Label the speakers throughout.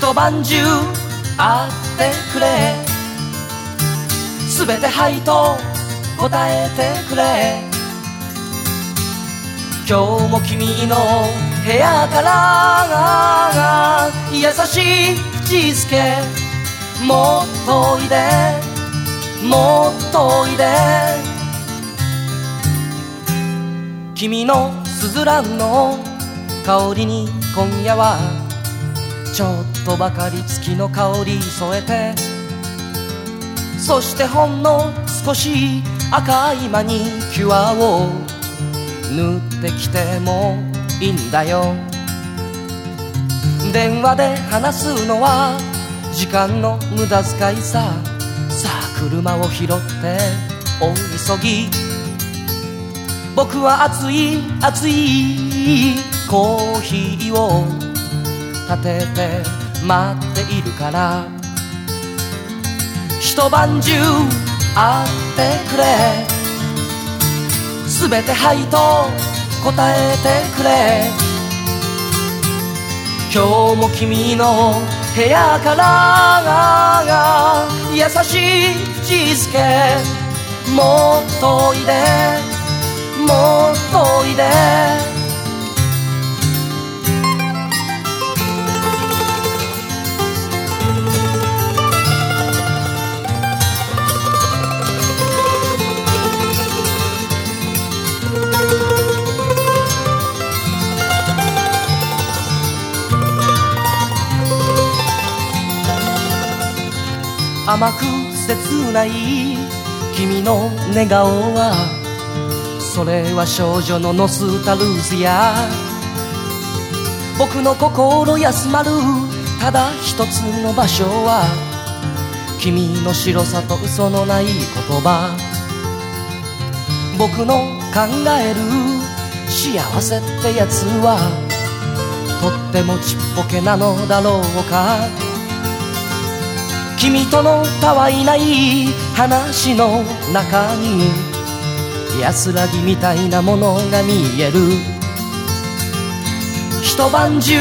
Speaker 1: 一晩中会ってくれ。すべてはいと答えてくれ。今日も君の部屋から優しい口づけもっといで。もっといで。君のすずらんの香りに今夜はちょっとばかり月の香り添えて。そしてほんの少し赤いマニキュアを塗ってきてもいいんだよ。電話で話すのは時間の無駄遣いさ。さあ車を拾って大急ぎ。僕は熱い熱いコーヒーを立てて待っているから。一晩中会ってくれ。すべてはいと答えてくれ。今日も君の部屋から優しい口づけもっといで。もっといで。甘く切ない君の寝顔はそれは少女のノスタルジや僕の心休まるただ一つの場所は君の白さと嘘のない言葉。僕の考える幸せってやつはとってもちっぽけなのだろうか。君とのたわいない話の中に安らぎみたいなものが見える。一晩中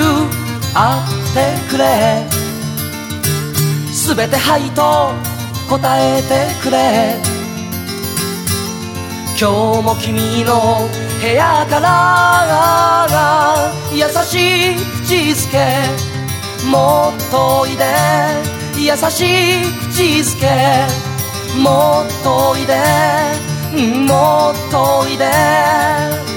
Speaker 1: 会ってくれ。すべてはいと答えてくれ。今日も君の部屋から優しい口づけもっとおいで。優しい口づけ。もっとおいで。もっとおいで。